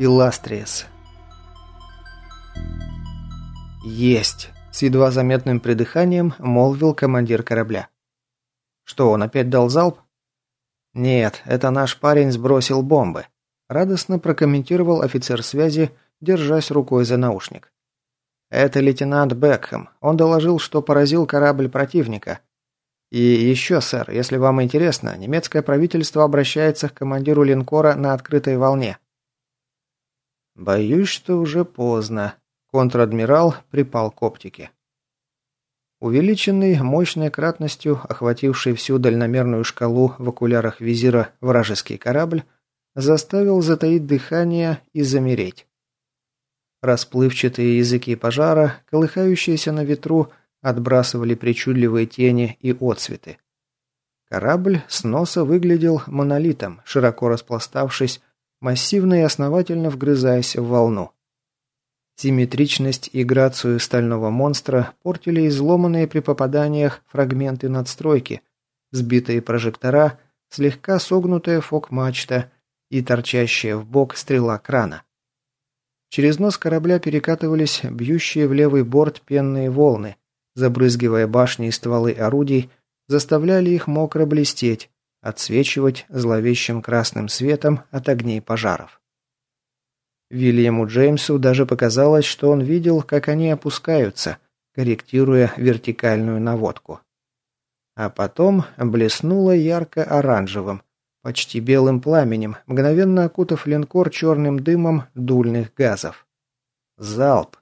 Иластриес. «Есть!» – с едва заметным придыханием молвил командир корабля. «Что, он опять дал залп?» «Нет, это наш парень сбросил бомбы», – радостно прокомментировал офицер связи, держась рукой за наушник. «Это лейтенант Бекхэм. Он доложил, что поразил корабль противника. И еще, сэр, если вам интересно, немецкое правительство обращается к командиру линкора на открытой волне». «Боюсь, что уже поздно», – контр-адмирал припал к оптике. Увеличенный мощной кратностью, охвативший всю дальномерную шкалу в окулярах визира вражеский корабль, заставил затаить дыхание и замереть. Расплывчатые языки пожара, колыхающиеся на ветру, отбрасывали причудливые тени и отсветы. Корабль с носа выглядел монолитом, широко распластавшись, массивно и основательно вгрызаясь в волну. Симметричность и грацию стального монстра портили изломанные при попаданиях фрагменты надстройки, сбитые прожектора, слегка согнутая фок-мачта и торчащая в бок стрела крана. Через нос корабля перекатывались бьющие в левый борт пенные волны, забрызгивая башни и стволы орудий, заставляли их мокро блестеть, отсвечивать зловещим красным светом от огней пожаров. Вильяму Джеймсу даже показалось, что он видел, как они опускаются, корректируя вертикальную наводку. А потом блеснуло ярко-оранжевым, почти белым пламенем, мгновенно окутав линкор черным дымом дульных газов. Залп!